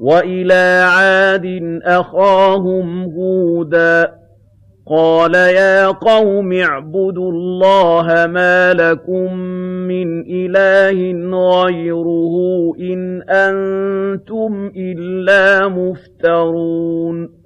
وَإِلَىٰ عَادٍ أَخَاهُمْ هُودًا ۗ قَالَ يَا قَوْمِ اعْبُدُوا اللَّهَ مَا لَكُم مِّنْ إِلَٰهٍ غَيْرُهُ ۖ إِنْ أَنتُمْ إِلَّا مُفْتَرُونَ